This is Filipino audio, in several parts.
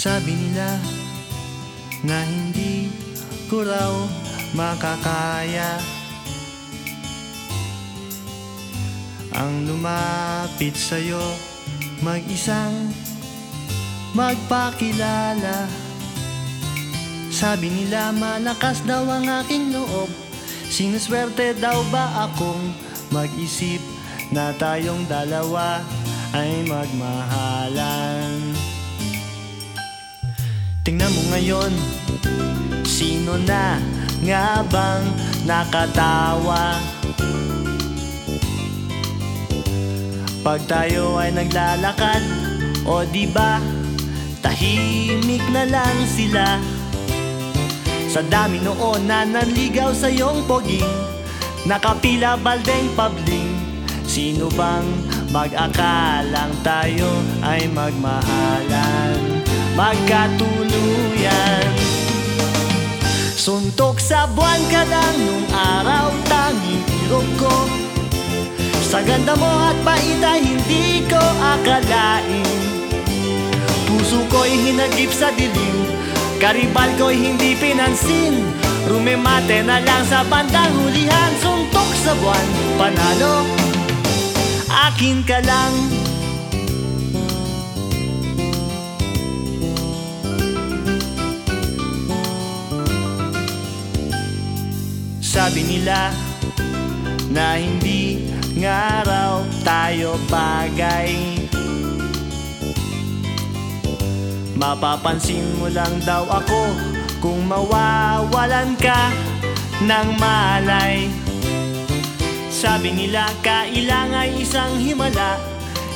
Sabi nila na hindi ko raw makakaya. Ang lumapit sa'yo mag-isang magpakilala. Sabi nila malakas daw ang aking loob. Sinuswerte daw ba akong mag-isip na tayong dalawa ay magmahalan Tingnan mo ngayon, sino na nga bang nakatawa? Pag tayo ay naglalakad, o di ba tahimik na lang sila. Sa dami noon na nanligaw sa iyong poging Nakapila baldeng pabling. Sino bang mag-akalang tayo ay magmahalan Magkatuluyan. Suntok sa buwan ka lang nung araw tanging irog ko. Sa ganda mo at bait ay hindi ko akalain. Puso ko'y hinagip sa dilim Karibal ko'y hindi pinansin. Rumemate na lang sa bandang hulihan Suntok sa buwan, panalo. Akin ka lang Sabi nila na hindi nga raw tayo bagay. Mapapansin mo lang daw ako kung mawawalan ka ng malay. Sabi nila kailangan isang himala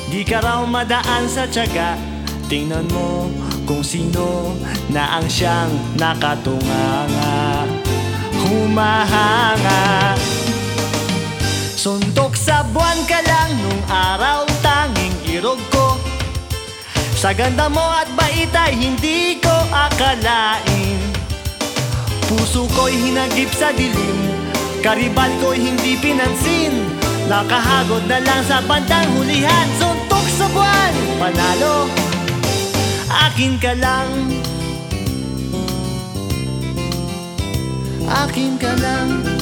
Di ka raw madaan sa tiyaga. Tingnan mo kung sino na ang siyang nakatunganga Humahanga. Suntok sa buwan ka lang nung araw tanging irog ko. Sa ganda mo at bait ay hindi ko akalain. Puso ko'y hinagip sa dilim Karibal ko'y hindi pinansin. Nakahagod na lang sa bandang hulihan Suntok sa buwan, panalo. Akin ka lang Akin ka lang